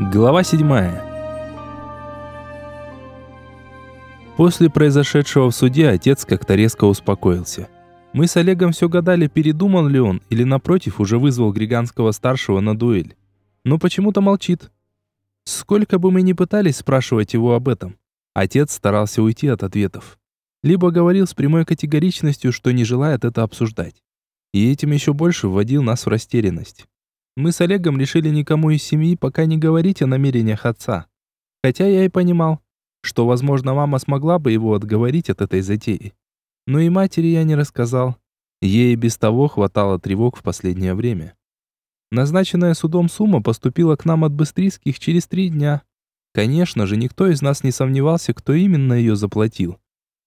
Глава 7. После произошедшего в суде отец как-то резко успокоился. Мы с Олегом все гадали, передумал ли он или напротив уже вызвал Григанского старшего на дуэль. Но почему-то молчит. Сколько бы мы ни пытались спрашивать его об этом, отец старался уйти от ответов. Либо говорил с прямой категоричностью, что не желает это обсуждать. И этим еще больше вводил нас в растерянность. Мы с Олегом решили никому из семьи пока не говорить о намерениях отца. Хотя я и понимал, что, возможно, мама смогла бы его отговорить от этой затеи. Но и матери я не рассказал. Ей без того хватало тревог в последнее время. Назначенная судом сумма поступила к нам от Быстрицких через три дня. Конечно же, никто из нас не сомневался, кто именно ее заплатил.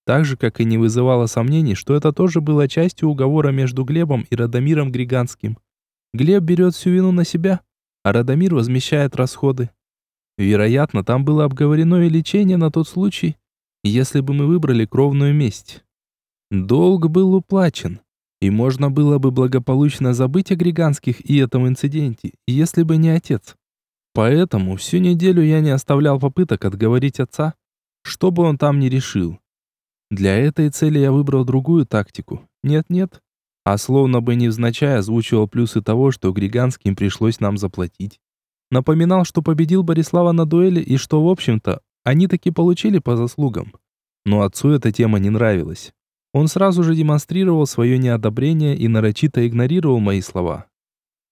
Так же, как и не вызывало сомнений, что это тоже было частью уговора между Глебом и Радомиром Григанским – Глеб берет всю вину на себя, а Радомир возмещает расходы. Вероятно, там было обговорено и лечение на тот случай, если бы мы выбрали кровную месть. Долг был уплачен, и можно было бы благополучно забыть о Григанских и этом инциденте, если бы не отец. Поэтому всю неделю я не оставлял попыток отговорить отца, что бы он там ни решил. Для этой цели я выбрал другую тактику. Нет-нет, а словно бы невзначай озвучивал плюсы того, что Григанским пришлось нам заплатить. Напоминал, что победил Борислава на дуэли и что, в общем-то, они таки получили по заслугам. Но отцу эта тема не нравилась. Он сразу же демонстрировал свое неодобрение и нарочито игнорировал мои слова.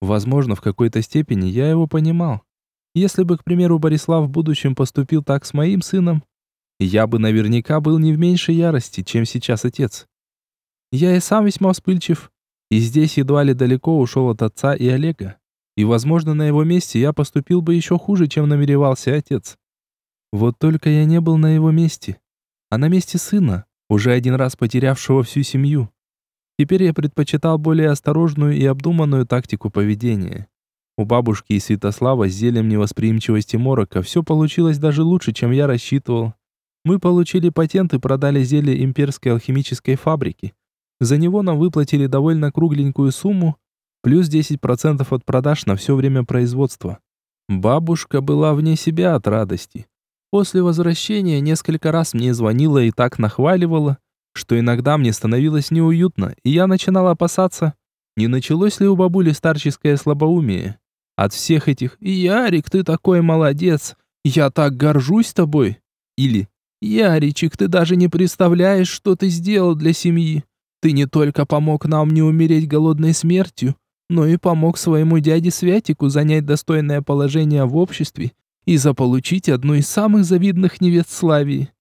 Возможно, в какой-то степени я его понимал. Если бы, к примеру, Борислав в будущем поступил так с моим сыном, я бы наверняка был не в меньшей ярости, чем сейчас отец. Я и сам весьма вспыльчив, и здесь едва ли далеко ушел от отца и Олега. И, возможно, на его месте я поступил бы еще хуже, чем намеревался отец. Вот только я не был на его месте, а на месте сына, уже один раз потерявшего всю семью. Теперь я предпочитал более осторожную и обдуманную тактику поведения. У бабушки и Святослава с зельем невосприимчивости морока все получилось даже лучше, чем я рассчитывал. Мы получили патент и продали зелье имперской алхимической фабрики. За него нам выплатили довольно кругленькую сумму, плюс 10% от продаж на все время производства. Бабушка была вне себя от радости. После возвращения несколько раз мне звонила и так нахваливала, что иногда мне становилось неуютно, и я начинал опасаться, не началось ли у бабули старческое слабоумие. От всех этих «Ярик, ты такой молодец! Я так горжусь тобой!» Или «Яричек, ты даже не представляешь, что ты сделал для семьи! Ты не только помог нам не умереть голодной смертью, но и помог своему дяде Святику занять достойное положение в обществе и заполучить одну из самых завидных невест Славии.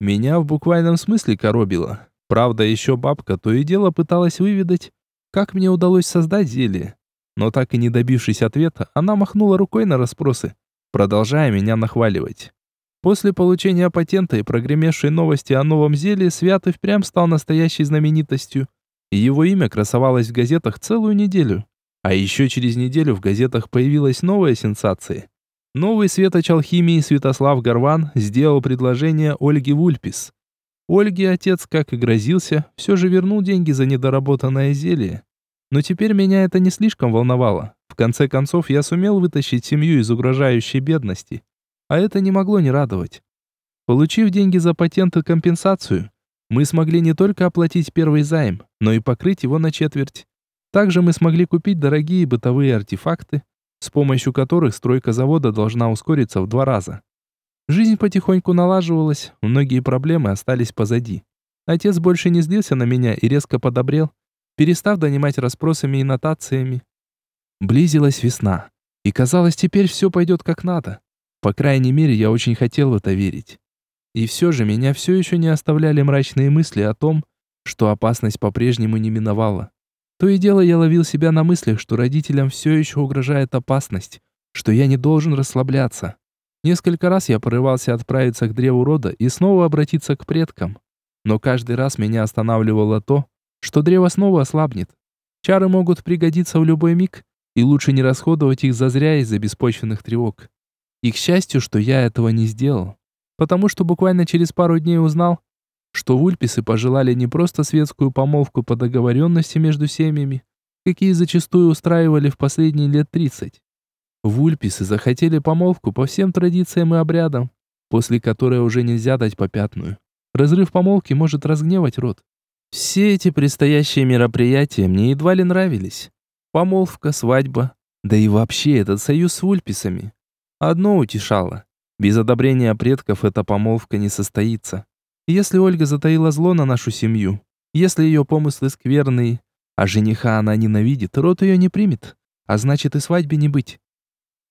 Меня в буквальном смысле коробило. Правда, еще бабка то и дело пыталась выведать, как мне удалось создать зелье. Но так и не добившись ответа, она махнула рукой на расспросы, продолжая меня нахваливать. После получения патента и прогремевшей новости о новом зелье, Святый впрямь стал настоящей знаменитостью. И его имя красовалось в газетах целую неделю. А еще через неделю в газетах появилась новая сенсация. Новый светоч алхимии Святослав Горван сделал предложение Ольге Вульпис. Ольге отец, как и грозился, все же вернул деньги за недоработанное зелье. Но теперь меня это не слишком волновало. В конце концов, я сумел вытащить семью из угрожающей бедности. А это не могло не радовать. Получив деньги за патент и компенсацию, мы смогли не только оплатить первый займ, но и покрыть его на четверть. Также мы смогли купить дорогие бытовые артефакты, с помощью которых стройка завода должна ускориться в два раза. Жизнь потихоньку налаживалась, многие проблемы остались позади. Отец больше не злился на меня и резко подобрел, перестав донимать расспросами и нотациями. Близилась весна, и казалось, теперь все пойдет как надо. По крайней мере, я очень хотел в это верить. И все же меня все еще не оставляли мрачные мысли о том, что опасность по-прежнему не миновала. То и дело я ловил себя на мыслях, что родителям все еще угрожает опасность, что я не должен расслабляться. Несколько раз я порывался отправиться к древу рода и снова обратиться к предкам. Но каждый раз меня останавливало то, что древо снова ослабнет. Чары могут пригодиться в любой миг, и лучше не расходовать их зазря из-за беспочвенных тревог. И к счастью, что я этого не сделал. Потому что буквально через пару дней узнал, что вульписы пожелали не просто светскую помолвку по договоренности между семьями, какие зачастую устраивали в последние лет 30. Вульписы захотели помолвку по всем традициям и обрядам, после которой уже нельзя дать попятную. Разрыв помолвки может разгневать род. Все эти предстоящие мероприятия мне едва ли нравились. Помолвка, свадьба, да и вообще этот союз с вульписами. Одно утешало. Без одобрения предков эта помолвка не состоится. Если Ольга затаила зло на нашу семью, если ее помыслы скверные, а жениха она ненавидит, род ее не примет, а значит и свадьбе не быть.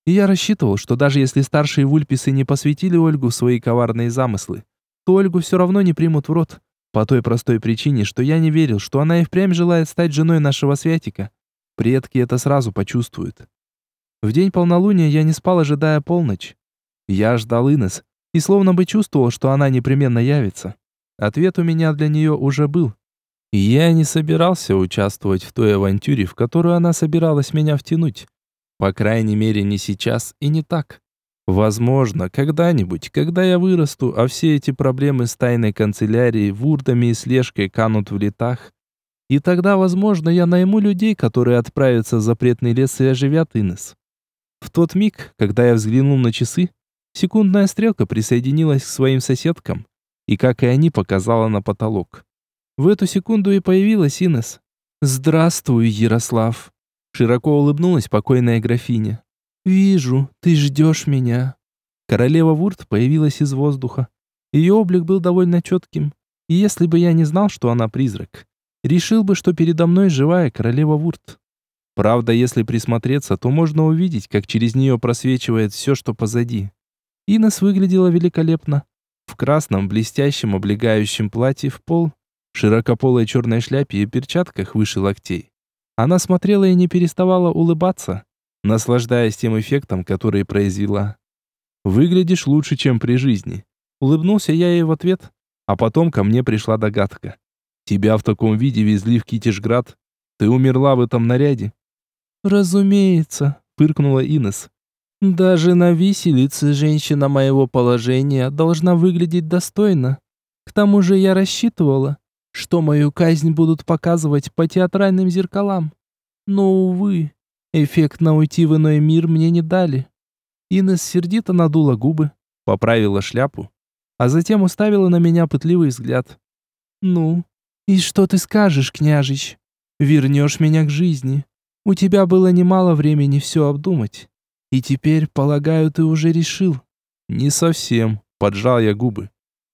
И я рассчитывал, что даже если старшие вульписы не посвятили Ольгу в свои коварные замыслы, то Ольгу все равно не примут в рот, по той простой причине, что я не верил, что она и впрямь желает стать женой нашего Святика. Предки это сразу почувствуют. В день полнолуния я не спал, ожидая полночь. Я ждал Инес и словно бы чувствовал, что она непременно явится. Ответ у меня для нее уже был. Я не собирался участвовать в той авантюре, в которую она собиралась меня втянуть. По крайней мере, не сейчас и не так. Возможно, когда-нибудь, когда я вырасту, а все эти проблемы с тайной канцелярией, вурдами и слежкой канут в летах, и тогда, возможно, я найму людей, которые отправятся в запретный лес и оживят Инес. В тот миг, когда я взглянул на часы, секундная стрелка присоединилась к своим соседкам, и, как и они, показала на потолок. В эту секунду и появилась Инес. «Здравствуй, Ярослав!» Широко улыбнулась покойная графиня. «Вижу, ты ждешь меня». Королева Вурт появилась из воздуха. Ее облик был довольно четким. И если бы я не знал, что она призрак, решил бы, что передо мной живая королева Вурт. Правда, если присмотреться, то можно увидеть, как через нее просвечивает все, что позади. Инес выглядела великолепно. В красном, блестящем, облегающем платье в пол, широкополой черной шляпе и перчатках выше локтей. Она смотрела и не переставала улыбаться, наслаждаясь тем эффектом, который произвела. «Выглядишь лучше, чем при жизни». Улыбнулся я ей в ответ, а потом ко мне пришла догадка. «Тебя в таком виде везли в Китежград? Ты умерла в этом наряде?» «Разумеется», — пыркнула Инес. «Даже на виселице женщина моего положения должна выглядеть достойно. К тому же я рассчитывала, что мою казнь будут показывать по театральным зеркалам. Но, увы, эффектно уйти в иной мир мне не дали. Инесс сердито надула губы, поправила шляпу, а затем уставила на меня пытливый взгляд. «Ну, и что ты скажешь, княжич? Вернешь меня к жизни. У тебя было немало времени все обдумать. И теперь, полагаю, ты уже решил». «Не совсем», — поджал я губы.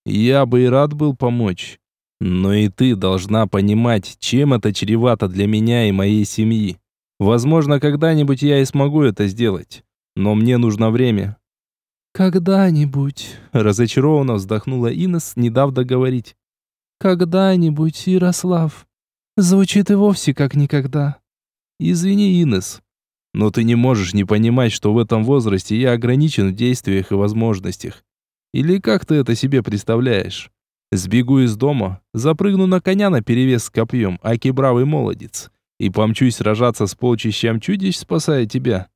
«Я бы и рад был помочь. Но и ты должна понимать, чем это чревато для меня и моей семьи. Возможно, когда-нибудь я и смогу это сделать. Но мне нужно время». «Когда-нибудь», — разочарованно вздохнула Инес, не дав договорить. «Когда-нибудь, Ярослав. Звучит и вовсе как никогда». «Извини, Инес, но ты не можешь не понимать, что в этом возрасте я ограничен в действиях и возможностях. Или как ты это себе представляешь?» Сбегу из дома, запрыгну на коня на перевес с копьем, аки бравый молодец, и помчусь сражаться с полчищем чудищ, спасая тебя».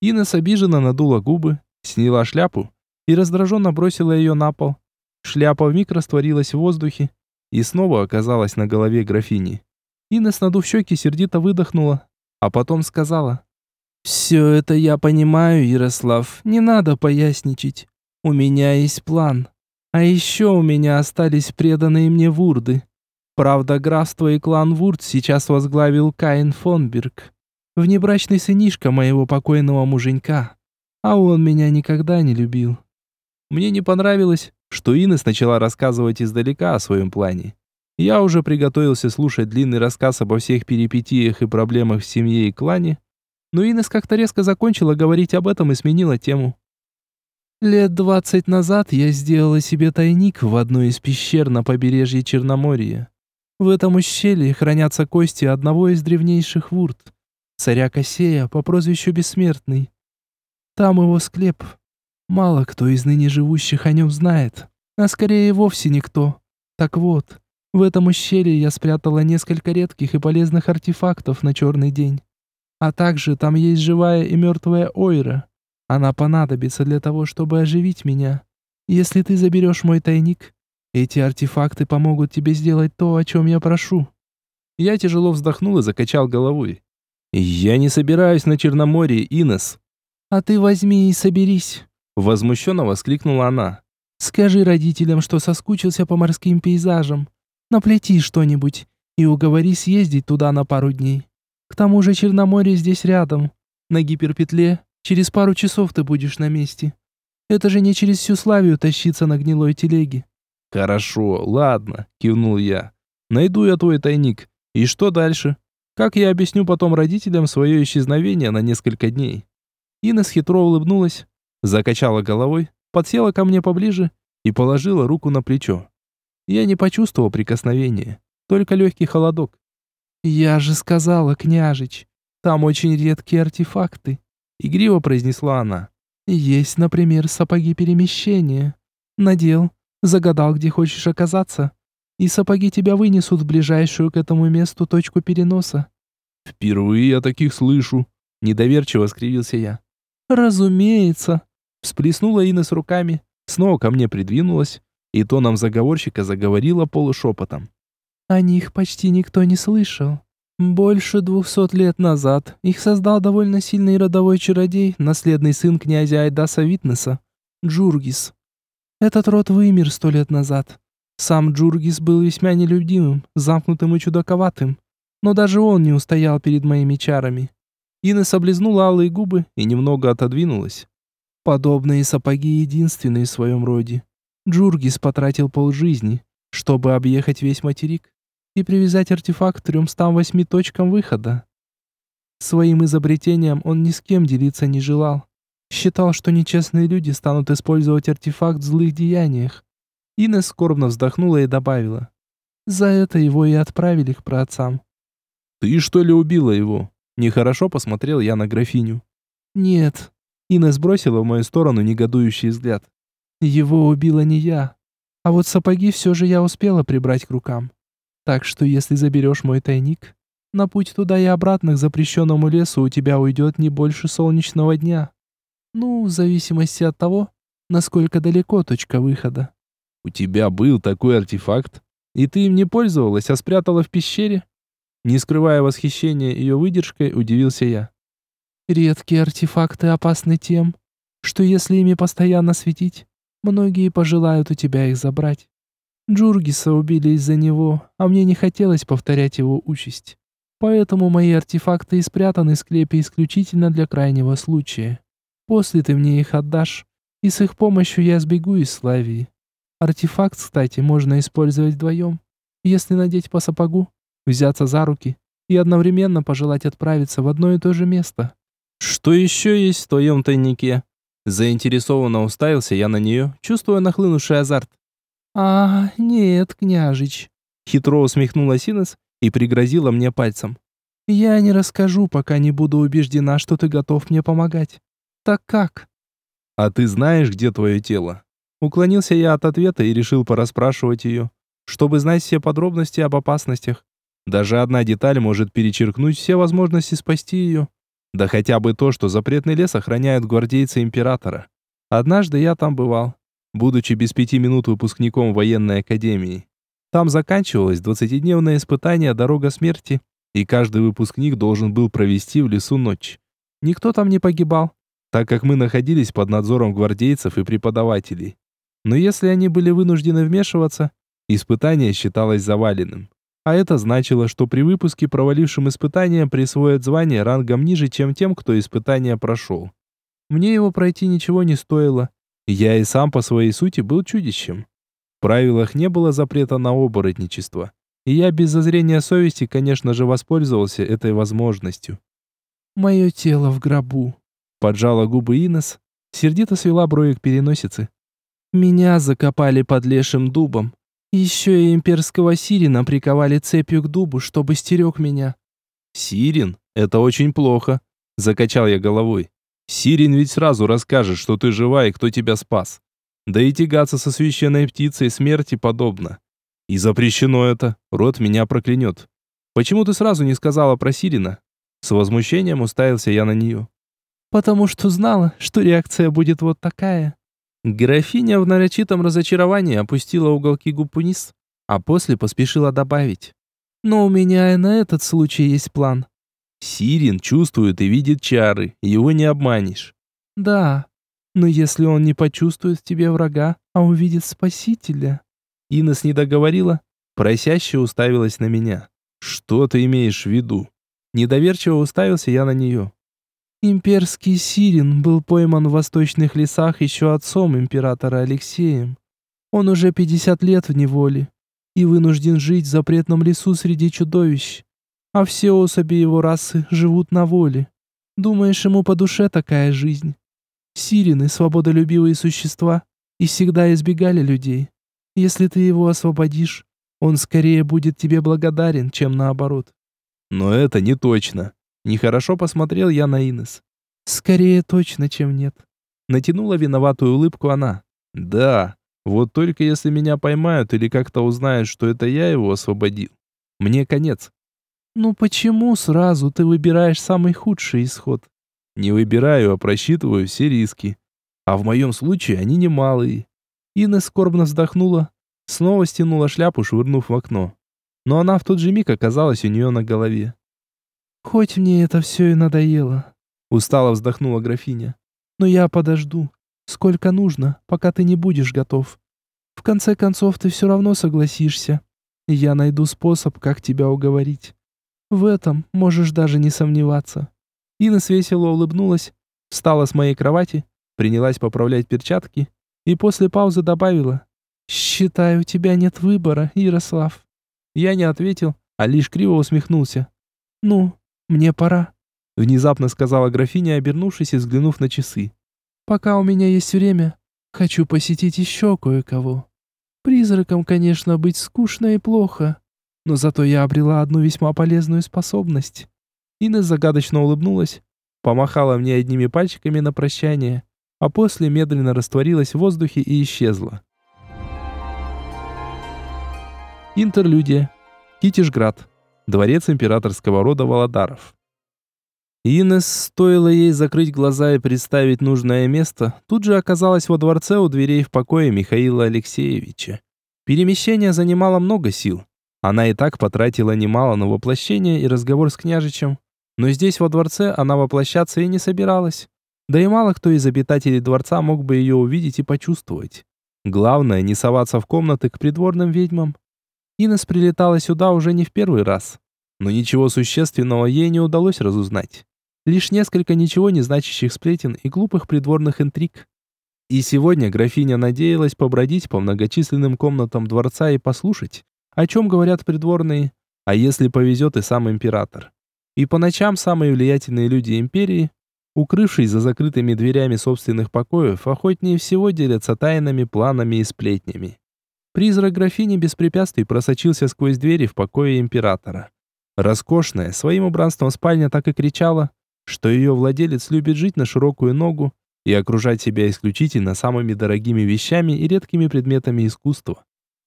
Инес обиженно надула губы, сняла шляпу и раздраженно бросила ее на пол. Шляпа вмиг растворилась в воздухе и снова оказалась на голове графини. Инес, надув щеки, сердито выдохнула, а потом сказала. «Все это я понимаю, Ярослав, не надо поясничать. У меня есть план. А еще у меня остались преданные мне вурды. Правда, графство и клан Вурд сейчас возглавил Каин Фонберг, внебрачный сынишка моего покойного муженька. А он меня никогда не любил. Мне не понравилось, что Инес начала рассказывать издалека о своем плане. Я уже приготовился слушать длинный рассказ обо всех перипетиях и проблемах в семье и клане, но Инес как-то резко закончила говорить об этом и сменила тему. Лет двадцать назад я сделала себе тайник в одной из пещер на побережье Черноморья. В этом ущелье хранятся кости одного из древнейших вурт, царя Косея по прозвищу Бессмертный. Там его склеп. Мало кто из ныне живущих о нем знает, а скорее вовсе никто. Так вот, в этом ущелье я спрятала несколько редких и полезных артефактов на черный день. А также там есть живая и мертвая Ойра, она понадобится для того, чтобы оживить меня. Если ты заберешь мой тайник, эти артефакты помогут тебе сделать то, о чем я прошу». Я тяжело вздохнул и закачал головой. «Я не собираюсь на Черноморье, Инес. «А ты возьми и соберись», — возмущенно воскликнула она. «Скажи родителям, что соскучился по морским пейзажам. Наплети что-нибудь и уговори съездить туда на пару дней. К тому же Черноморье здесь рядом. На гиперпетле через пару часов ты будешь на месте. Это же не через всю Славию тащиться на гнилой телеге». «Хорошо, ладно», — кивнул я. «Найду я твой тайник. И что дальше? Как я объясню потом родителям свое исчезновение на несколько дней?» Инес хитро улыбнулась, закачала головой, подсела ко мне поближе и положила руку на плечо. Я не почувствовал прикосновения, только легкий холодок. «Я же сказала, княжич, там очень редкие артефакты», — игриво произнесла она. «Есть, например, сапоги перемещения. Надел, загадал, где хочешь оказаться, и сапоги тебя вынесут в ближайшую к этому месту точку переноса». «Впервые я таких слышу», — недоверчиво скривился я. «Разумеется!» Всплеснула Инес руками, снова ко мне придвинулась и тоном заговорщика заговорила полушепотом. «О них почти никто не слышал. Больше двухсот лет назад их создал довольно сильный родовой чародей, наследный сын князя Айдаса Витнеса, Джургис. Этот род вымер сто лет назад. Сам Джургис был весьма нелюдимым, замкнутым и чудаковатым, но даже он не устоял перед моими чарами. Инесс облизнула алые губы и немного отодвинулась. Подобные сапоги единственные в своем роде. Джургис потратил полжизни, чтобы объехать весь материк и привязать артефакт к 308 точкам выхода. Своим изобретением он ни с кем делиться не желал. Считал, что нечестные люди станут использовать артефакт в злых деяниях. Инесс скорбно вздохнула и добавила. За это его и отправили к праотцам. «Ты что ли убила его?» Нехорошо посмотрел я на графиню. «Нет». Инна сбросила в мою сторону негодующий взгляд. «Его убила не я. А вот сапоги все же я успела прибрать к рукам. Так что если заберешь мой тайник, на путь туда и обратно к запрещенному лесу у тебя уйдет не больше солнечного дня. Ну, в зависимости от того, насколько далеко точка выхода». «У тебя был такой артефакт, и ты им не пользовалась, а спрятала в пещере?» Не скрывая восхищения ее выдержкой, удивился я. Редкие артефакты опасны тем, что если ими постоянно светить, многие пожелают у тебя их забрать. Джургиса убили из-за него, а мне не хотелось повторять его участь. Поэтому мои артефакты и спрятаны в склепе исключительно для крайнего случая. После ты мне их отдашь, и с их помощью я сбегу из Славии. Артефакт, кстати, можно использовать вдвоем. Если надеть по сапогу, взяться за руки и одновременно пожелать отправиться в одно и то же место. «Что еще есть в твоем тайнике?» Заинтересованно уставился я на нее, чувствуя нахлынувший азарт. «А, нет, княжич», — хитро усмехнулась Инес и пригрозила мне пальцем. «Я не расскажу, пока не буду убеждена, что ты готов мне помогать. Так как?» «А ты знаешь, где твое тело?» Уклонился я от ответа и решил порасспрашивать ее, чтобы знать все подробности об опасностях, даже одна деталь может перечеркнуть все возможности спасти ее. Да хотя бы то, что запретный лес охраняют гвардейцы императора. Однажды я там бывал, будучи без пяти минут выпускником военной академии. Там заканчивалось двадцатидневное испытание «Дорога смерти», и каждый выпускник должен был провести в лесу ночь. Никто там не погибал, так как мы находились под надзором гвардейцев и преподавателей. Но если они были вынуждены вмешиваться, испытание считалось заваленным. А это значило, что при выпуске провалившим испытания присвоят звание рангом ниже, чем тем, кто испытание прошел. Мне его пройти ничего не стоило. Я и сам по своей сути был чудищем. В правилах не было запрета на оборотничество. И я без зазрения совести, конечно же, воспользовался этой возможностью. «Мое тело в гробу», — поджала губы Инес, сердито свела брови к переносице. «Меня закопали под лешим дубом, еще и имперского Сирина приковали цепью к дубу, чтобы стерег меня. Сирин? Это очень плохо. Закачал я головой. Сирин ведь сразу расскажет, что ты жива и кто тебя спас. Да и тягаться со священной птицей смерти подобно. И запрещено это. Род меня проклянет. Почему ты сразу не сказала про Сирина? С возмущением уставился я на нее. Потому что знала, что реакция будет вот такая. Графиня в нарочитом разочаровании опустила уголки губ вниз, а после поспешила добавить. «Но у меня и на этот случай есть план». Сирин чувствует и видит чары, его не обманешь. Да, но если он не почувствует в тебе врага, а увидит спасителя. Инес не договорила, просяще уставилась на меня. Что ты имеешь в виду? Недоверчиво уставился я на нее. Имперский Сирин был пойман в восточных лесах еще отцом императора Алексеем. Он уже 50 лет в неволе и вынужден жить в запретном лесу среди чудовищ. А все особи его расы живут на воле. Думаешь, ему по душе такая жизнь? Сирины, свободолюбивые существа, и всегда избегали людей. Если ты его освободишь, он скорее будет тебе благодарен, чем наоборот. Но это не точно. Нехорошо посмотрел я на Инес. Скорее точно, чем нет. Натянула виноватую улыбку она. Да, вот только если меня поймают или как-то узнают, что это я его освободил, мне конец. Ну почему сразу ты выбираешь самый худший исход? Не выбираю, а просчитываю все риски. А в моем случае они немалые. Инна скорбно вздохнула, снова стянула шляпу, швырнув в окно. Но она в тот же миг оказалась у нее на голове. «Хоть мне это все и надоело», — устало вздохнула графиня. «Но я подожду сколько нужно, пока ты не будешь готов. В конце концов, ты все равно согласишься. Я найду способ, как тебя уговорить. В этом можешь даже не сомневаться». Инна весело улыбнулась, встала с моей кровати, принялась поправлять перчатки и после паузы добавила. «Считаю, у тебя нет выбора, Ярослав». Я не ответил, а лишь криво усмехнулся. «Ну, мне пора», — внезапно сказала графиня, обернувшись и взглянув на часы. Пока у меня есть время, хочу посетить еще кое-кого. Призраком, конечно, быть скучно и плохо, но зато я обрела одну весьма полезную способность». Инна загадочно улыбнулась, помахала мне одними пальчиками на прощание, а после медленно растворилась в воздухе и исчезла. Интерлюдия. Китишград. Дворец императорского рода Володаров. Инес, стоило ей закрыть глаза и представить нужное место, тут же оказалась во дворце у дверей в покое Михаила Алексеевича. Перемещение занимало много сил. Она и так потратила немало на воплощение и разговор с княжичем. Но здесь, во дворце, она воплощаться и не собиралась. Да и мало кто из обитателей дворца мог бы ее увидеть и почувствовать. Главное, не соваться в комнаты к придворным ведьмам. Инес прилетала сюда уже не в первый раз. Но ничего существенного ей не удалось разузнать. Лишь несколько ничего не значащих сплетен и глупых придворных интриг. И сегодня графиня надеялась побродить по многочисленным комнатам дворца и послушать, о чем говорят придворные, а если повезет и сам император. И по ночам самые влиятельные люди империи, укрывшись за закрытыми дверями собственных покоев, охотнее всего делятся тайнами, планами и сплетнями. Призрак графини без препятствий просочился сквозь двери в покое императора. Роскошная, своим убранством спальня так и кричала, что ее владелец любит жить на широкую ногу и окружать себя исключительно самыми дорогими вещами и редкими предметами искусства.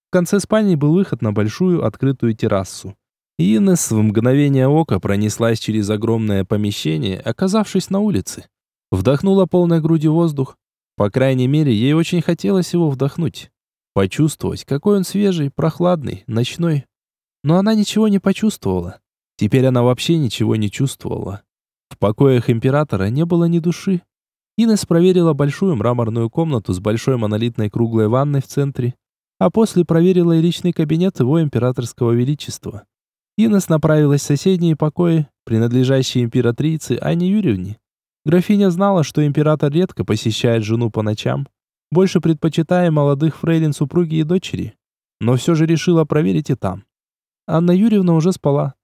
В конце спальни был выход на большую открытую террасу. Инес в мгновение ока пронеслась через огромное помещение, оказавшись на улице. Вдохнула полной грудью воздух. По крайней мере, ей очень хотелось его вдохнуть. Почувствовать, какой он свежий, прохладный, ночной. Но она ничего не почувствовала. Теперь она вообще ничего не чувствовала. В покоях императора не было ни души. Инес проверила большую мраморную комнату с большой монолитной круглой ванной в центре, а после проверила и личный кабинет его императорского величества. Инес направилась в соседние покои, принадлежащие императрице Анне Юрьевне. Графиня знала, что император редко посещает жену по ночам, больше предпочитая молодых фрейлин супруги и дочери, но все же решила проверить и там. Анна Юрьевна уже спала.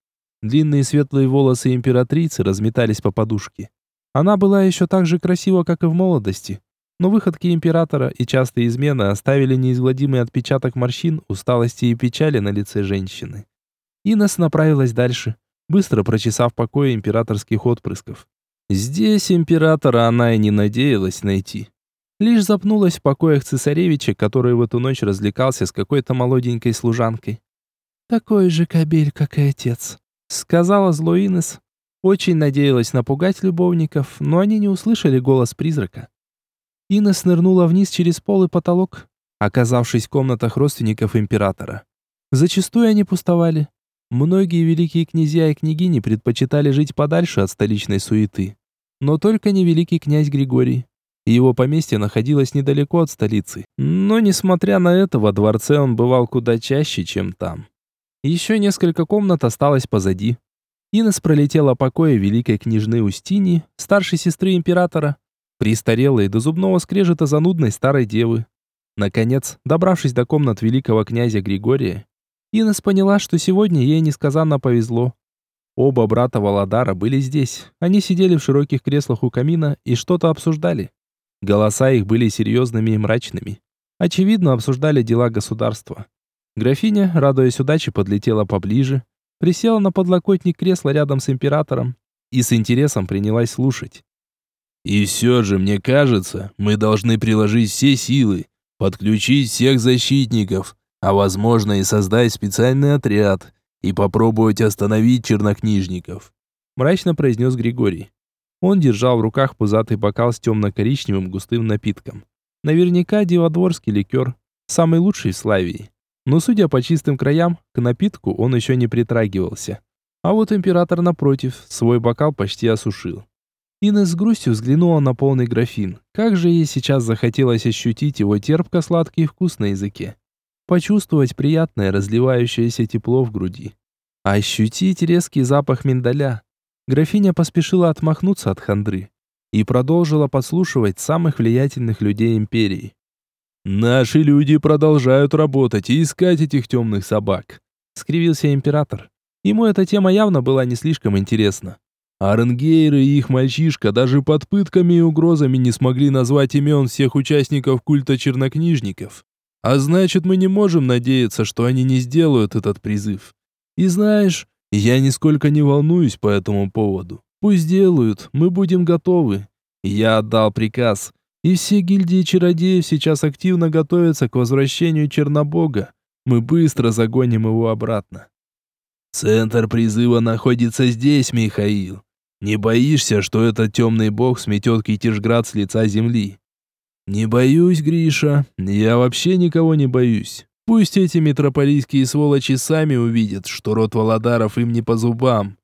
Длинные светлые волосы императрицы разметались по подушке. Она была еще так же красива, как и в молодости. Но выходки императора и частые измены оставили неизгладимый отпечаток морщин, усталости и печали на лице женщины. Инес направилась дальше, быстро прочесав покои императорских отпрысков. Здесь императора она и не надеялась найти. Лишь запнулась в покоях цесаревича, который в эту ночь развлекался с какой-то молоденькой служанкой. «Такой же кобель, как и отец», сказала зло Инес. Очень надеялась напугать любовников, но они не услышали голос призрака. Инес нырнула вниз через пол и потолок, оказавшись в комнатах родственников императора. Зачастую они пустовали. Многие великие князья и княгини предпочитали жить подальше от столичной суеты. Но только не великий князь Григорий. Его поместье находилось недалеко от столицы. Но, несмотря на это, во дворце он бывал куда чаще, чем там. Еще несколько комнат осталось позади. Инес пролетела покои великой княжны Устини, старшей сестры императора, престарелой до зубного скрежета занудной старой девы. Наконец, добравшись до комнат великого князя Григория, Инес поняла, что сегодня ей несказанно повезло. Оба брата Володара были здесь. Они сидели в широких креслах у камина и что-то обсуждали. Голоса их были серьезными и мрачными. Очевидно, обсуждали дела государства. Графиня, радуясь удаче, подлетела поближе, присела на подлокотник кресла рядом с императором и с интересом принялась слушать. «И все же, мне кажется, мы должны приложить все силы, подключить всех защитников, а возможно и создать специальный отряд и попробовать остановить чернокнижников», мрачно произнес Григорий. Он держал в руках пузатый бокал с темно-коричневым густым напитком. Наверняка диводворский ликер, самый лучший в Славии. Но, судя по чистым краям, к напитку он еще не притрагивался. А вот император, напротив, свой бокал почти осушил. Инесс с грустью взглянула на полный графин. Как же ей сейчас захотелось ощутить его терпко-сладкий вкус на языке. Почувствовать приятное разливающееся тепло в груди. Ощутить резкий запах миндаля. Графиня поспешила отмахнуться от хандры и продолжила подслушивать самых влиятельных людей империи. «Наши люди продолжают работать и искать этих темных собак», — скривился император. Ему эта тема явно была не слишком интересна. Аренгейры и их мальчишка даже под пытками и угрозами не смогли назвать имен всех участников культа чернокнижников. А значит, мы не можем надеяться, что они не сделают этот призыв. И знаешь, я нисколько не волнуюсь по этому поводу. Пусть делают, мы будем готовы. Я отдал приказ, и все гильдии чародеев сейчас активно готовятся к возвращению Чернобога. Мы быстро загоним его обратно. Центр призыва находится здесь, Михаил. Не боишься, что этот темный бог сметет Китежград с лица земли? Не боюсь, Гриша. Я вообще никого не боюсь. Пусть эти метрополийские сволочи сами увидят, что род Володаров им не по зубам.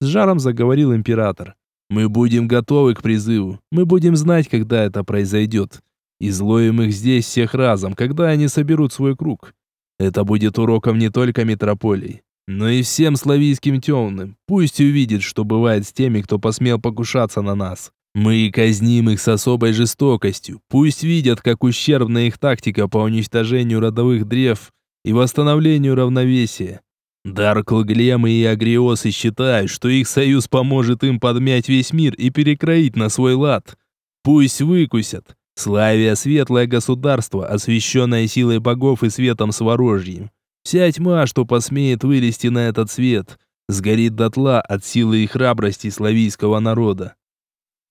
С жаром заговорил император. Мы будем готовы к призыву. Мы будем знать, когда это произойдет. И злоем их здесь всех разом, когда они соберут свой круг. Это будет уроком не только метрополии, но и всем славийским темным. Пусть увидит, что бывает с теми, кто посмел покушаться на нас. Мы казним их с особой жестокостью. Пусть видят, как ущербна их тактика по уничтожению родовых древ и восстановлению равновесия. Даркл Глемы и Агриосы считают, что их союз поможет им подмять весь мир и перекроить на свой лад. Пусть выкусят. Славия светлое государство, освященное силой богов и светом сворожьим. Вся тьма, что посмеет вылезти на этот свет, сгорит дотла от силы и храбрости славийского народа.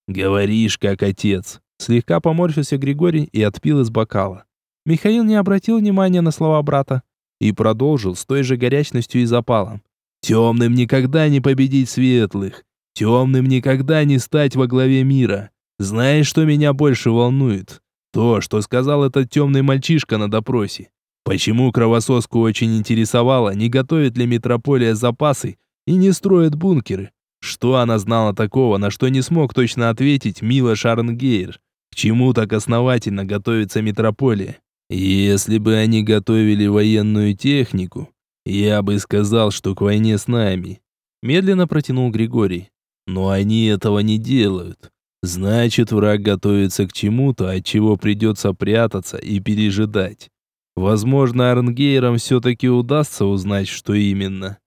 «Говоришь, как отец», — слегка поморщился Григорий и отпил из бокала. Михаил не обратил внимания на слова брата. И продолжил с той же горячностью и запалом. «Темным никогда не победить светлых. Темным никогда не стать во главе мира. Знаешь, что меня больше волнует? То, что сказал этот темный мальчишка на допросе. Почему кровососку очень интересовало, не готовит ли метрополия запасы и не строит бункеры? Что она знала такого, на что не смог точно ответить Мила Шарнгейр? К чему так основательно готовится метрополия? Если бы они готовили военную технику, я бы сказал, что к войне с нами. Медленно протянул Григорий. Но они этого не делают. Значит, враг готовится к чему-то, от чего придется прятаться и пережидать. Возможно, Арнгейрам все-таки удастся узнать, что именно.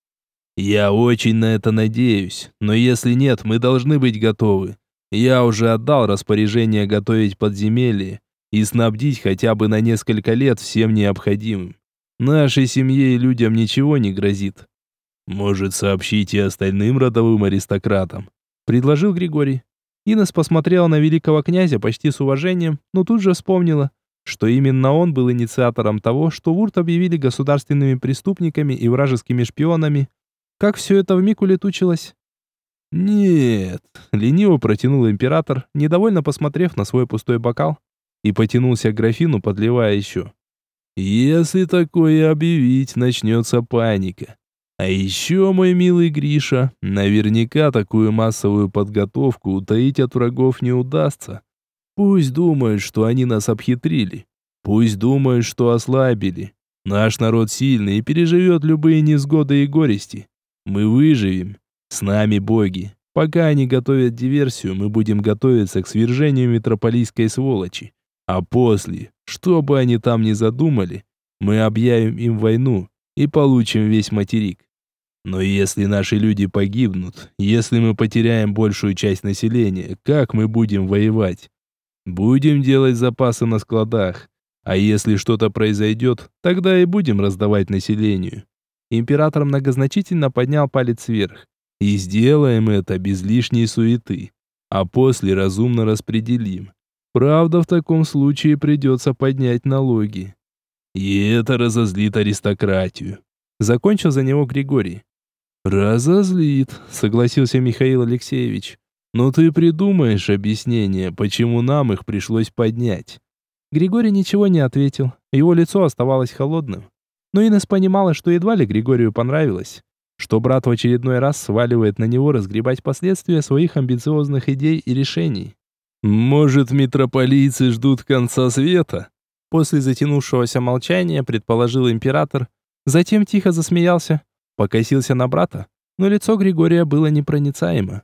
Я очень на это надеюсь, но если нет, мы должны быть готовы. Я уже отдал распоряжение готовить подземелье, и снабдить хотя бы на несколько лет всем необходимым. Нашей семье и людям ничего не грозит. Может, сообщите остальным родовым аристократам, предложил Григорий. Инес посмотрела на великого князя почти с уважением, но тут же вспомнила, что именно он был инициатором того, что Вурт объявили государственными преступниками и вражескими шпионами. Как все это вмиг улетучилось? «Нет», — лениво протянул император, недовольно посмотрев на свой пустой бокал, и потянулся к графину, подливая еще. «Если такое объявить, начнется паника. А еще, мой милый Гриша, наверняка такую массовую подготовку утаить от врагов не удастся. Пусть думают, что они нас обхитрили. Пусть думают, что ослабили. Наш народ сильный и переживет любые невзгоды и горести. Мы выживем. С нами боги. Пока они готовят диверсию, мы будем готовиться к свержению метрополийской сволочи. А после, что бы они там ни задумали, мы объявим им войну и получим весь материк. Но если наши люди погибнут, если мы потеряем большую часть населения, как мы будем воевать? Будем делать запасы на складах. А если что-то произойдет, тогда и будем раздавать населению. Император многозначительно поднял палец вверх. И сделаем это без лишней суеты. А после разумно распределим. Правда, в таком случае придется поднять налоги. И это разозлит аристократию. Закончил за него Григорий. «Разозлит», — согласился Михаил Алексеевич. «Но ты придумаешь объяснение, почему нам их пришлось поднять». Григорий ничего не ответил. Его лицо оставалось холодным. Но Инесс понимала, что едва ли Григорию понравилось что брат в очередной раз сваливает на него разгребать последствия своих амбициозных идей и решений. «Может, митрополийцы ждут конца света?» После затянувшегося молчания предположил император, затем тихо засмеялся, покосился на брата, но лицо Григория было непроницаемо.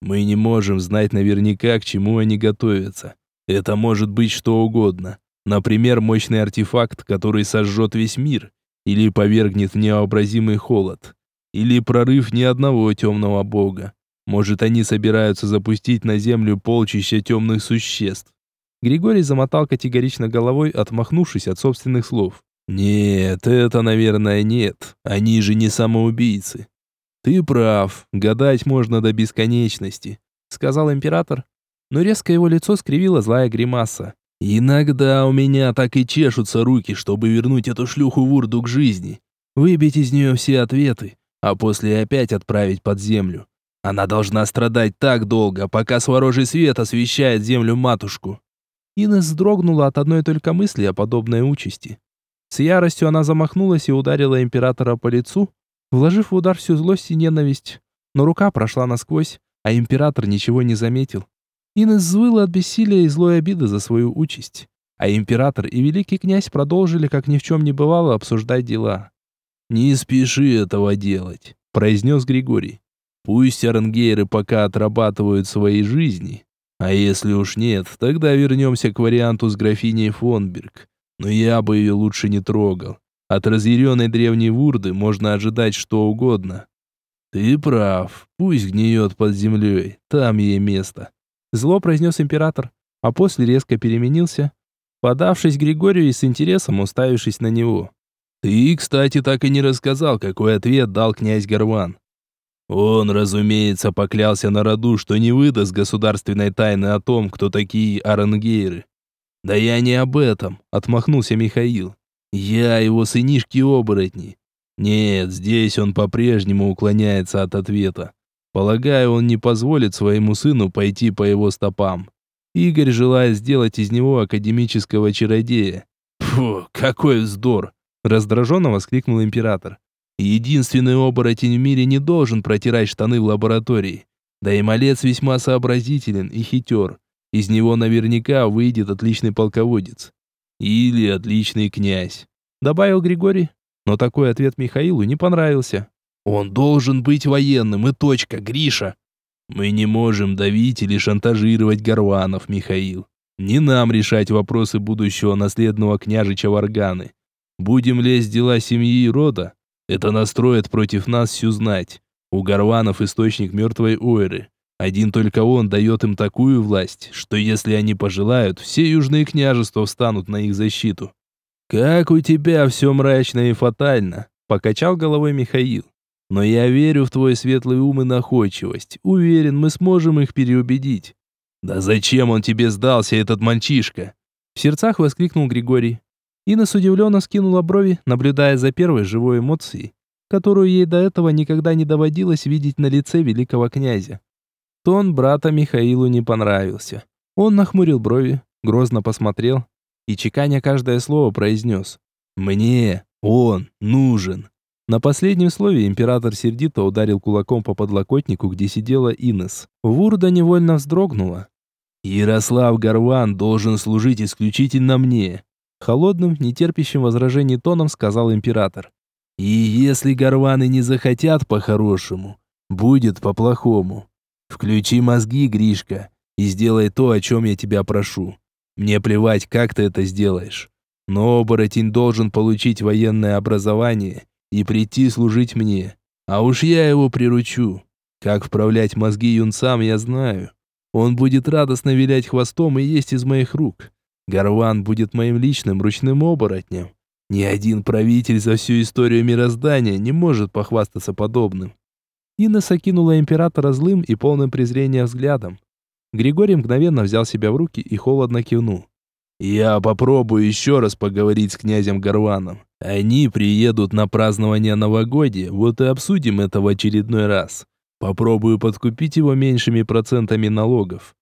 «Мы не можем знать наверняка, к чему они готовятся. Это может быть что угодно. Например, мощный артефакт, который сожжет весь мир, или повергнет в невообразимый холод. Или прорыв ни одного темного бога. Может, они собираются запустить на землю полчища темных существ. Григорий замотал категорично головой, отмахнувшись от собственных слов. «Нет, это, наверное, нет. Они же не самоубийцы». «Ты прав. Гадать можно до бесконечности», — сказал император. Но резко его лицо скривило злая гримаса. «Иногда у меня так и чешутся руки, чтобы вернуть эту шлюху Вурду к жизни. Выбить из нее все ответы, а после опять отправить под землю. Она должна страдать так долго, пока сворожий свет освещает землю-матушку. Инесс вздрогнула от одной только мысли о подобной участи. С яростью она замахнулась и ударила императора по лицу, вложив в удар всю злость и ненависть. Но рука прошла насквозь, а император ничего не заметил. Инесс взвыла от бессилия и злой обиды за свою участь. А император и великий князь продолжили, как ни в чем не бывало, обсуждать дела. «Не спеши этого делать», — произнес Григорий. «Пусть арангейры пока отрабатывают свои жизни. А если уж нет, тогда вернемся к варианту с графиней Фонберг. Но я бы ее лучше не трогал. От разъяренной древней Вурды можно ожидать что угодно. Ты прав, пусть гниет под землей, там ей место». Зло произнес император, а после резко переменился, подавшись Григорию и с интересом уставившись на него. Ты, кстати, так и не рассказал, какой ответ дал князь Горван. Он, разумеется, поклялся на роду, что не выдаст государственной тайны о том, кто такие арангейры. Да я не об этом, отмахнулся Михаил. Я его сынишки-оборотни. Нет, здесь он по-прежнему уклоняется от ответа. Полагаю, он не позволит своему сыну пойти по его стопам. Игорь желает сделать из него академического чародея. Фу, какой вздор! Раздраженно воскликнул император. Единственный оборотень в мире не должен протирать штаны в лаборатории. Да и малец весьма сообразителен и хитер. Из него наверняка выйдет отличный полководец. Или отличный князь. Добавил Григорий. Но такой ответ Михаилу не понравился. Он должен быть военным и точка, Гриша. Мы не можем давить или шантажировать Горванов, Михаил. Не нам решать вопросы будущего наследного княжича Варганы. Будем лезть в дела семьи и рода, это настроит против нас всю знать. У Горванов источник мертвой Ойры. Один только он дает им такую власть, что если они пожелают, все южные княжества встанут на их защиту. «Как у тебя все мрачно и фатально», — покачал головой Михаил. «Но я верю в твой светлый ум и находчивость. Уверен, мы сможем их переубедить». «Да зачем он тебе сдался, этот мальчишка?» В сердцах воскликнул Григорий. Инес удивленно скинула брови, наблюдая за первой живой эмоцией, которую ей до этого никогда не доводилось видеть на лице великого князя. Тон брата Михаилу не понравился. Он нахмурил брови, грозно посмотрел и, чеканя каждое слово, произнес «Мне он нужен». На последнем слове император сердито ударил кулаком по подлокотнику, где сидела Инес. Вурда невольно вздрогнула. Ярослав Горван должен служить исключительно мне. Холодным, нетерпящим возражений тоном сказал император. И если Горваны не захотят по-хорошему, будет по-плохому. Включи мозги, Гришка, и сделай то, о чем я тебя прошу. Мне плевать, как ты это сделаешь. Но оборотень должен получить военное образование и прийти служить мне. А уж я его приручу. Как вправлять мозги юнцам, я знаю. Он будет радостно вилять хвостом и есть из моих рук. Гарван будет моим личным ручным оборотнем. Ни один правитель за всю историю мироздания не может похвастаться подобным. Инесс окинула императора злым и полным презрения взглядом. Григорий мгновенно взял себя в руки и холодно кивнул. «Я попробую еще раз поговорить с князем Гарваном. Они приедут на празднование новогодия, вот и обсудим это в очередной раз. Попробую подкупить его меньшими процентами налогов».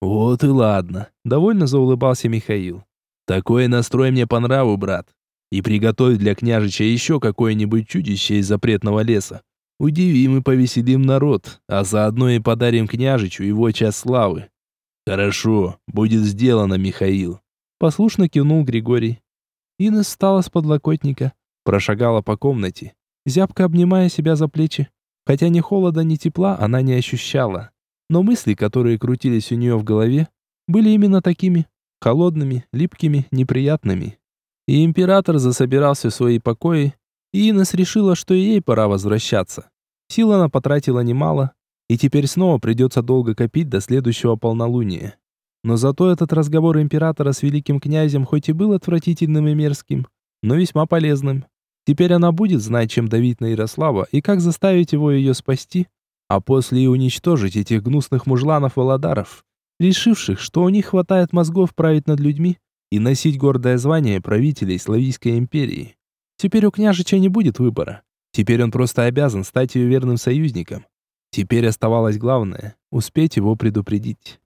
«Вот и ладно», — довольно заулыбался Михаил. «Такой настрой мне по нраву, брат. И приготовь для княжича еще какое-нибудь чудище из запретного леса. Удивим и повеселим народ, а заодно и подарим княжичу его час славы. Хорошо, будет сделано, Михаил. Послушно кивнул Григорий. Инна встала с подлокотника, прошагала по комнате, зябко обнимая себя за плечи. Хотя ни холода, ни тепла она не ощущала. Но мысли, которые крутились у нее в голове, были именно такими. Холодными, липкими, неприятными. И император засобирался в свои покои, и Инес решила, что и ей пора возвращаться. Сил она потратила немало, и теперь снова придется долго копить до следующего полнолуния. Но зато этот разговор императора с великим князем хоть и был отвратительным и мерзким, но весьма полезным. Теперь она будет знать, чем давить на Ярослава и как заставить его ее спасти, а после и уничтожить этих гнусных мужланов-володаров, решивших, что у них хватает мозгов править над людьми и носить гордое звание правителей Славийской империи. Теперь у княжича не будет выбора. Теперь он просто обязан стать ее верным союзником. Теперь оставалось главное – успеть его предупредить.